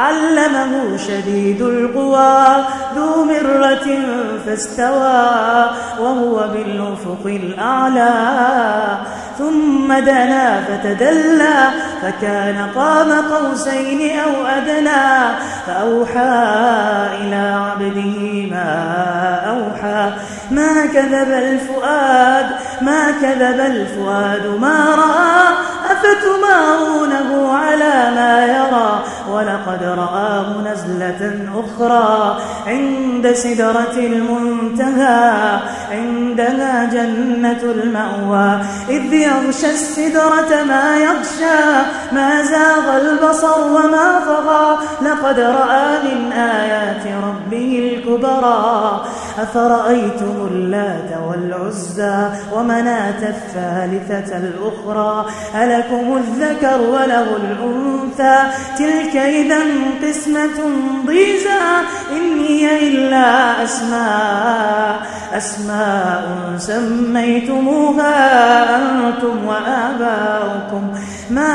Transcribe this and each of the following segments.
علمه شديد القوى ذو مرة فاستوى وهو بالأفق الأعلى. ثم دنا فتدلى فكان قام قوسين أو أدنى فأوحى إلى عبده ما أوحى. ما كذب الفؤاد ما كذب الفؤاد ما رأى. أفتمارونه على ما يرى. ولقد رآه نزلة أخرى عند سدرة المنتهى عندها جنة المأوى إذ يغشى السدرة ما يغشى ما زاغ البصر وما طغى. لقد رأى من آيات ربه الكبرى. أفرأيتم اللات والعزى ومناة الثالثة الأخرى؟ ألكم الذكر وله الأنثى. تلك إذا قسمة ضيزى. إن هي إلا أسماء أسماء سميتموها أنتم وآباؤكم. ما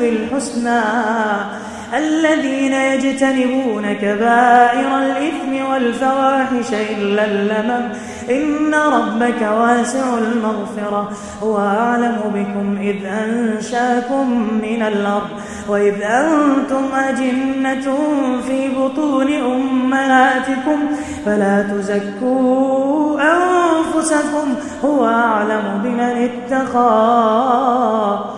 بالحسنى الذين يجتنبون كبائر الإثم والفواحش إلا اللمم. إن ربك واسع المغفرة. هو أعلم بكم إذ أنشاكم من الأرض. وإذ أنتم أجنة في بطون أمهاتكم. فلا تزكوا أنفسكم. هو أعلم بمن اتقى.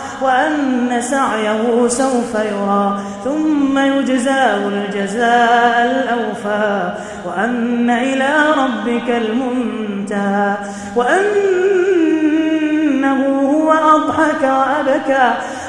وأن سعيه سوف يرى ثم يجزاه الجزاء الأوفى. وأن إلى ربك المنتهى. وأنه هو أضحك وأبكى.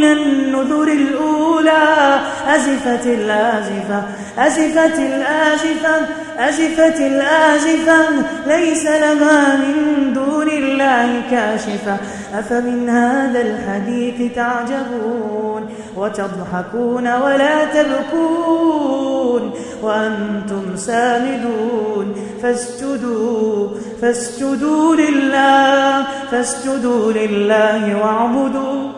من النذر الأولى أزفت الآزفة أزفت الآزفة أزفت الآزفة ليس لها من دون الله كاشفة. أفمن هذا الحديث تعجبون وتضحكون ولا تبكون وأنتم سامدون؟ فاسجدوا فاسجدوا لله فاسجدوا لله واعبدوا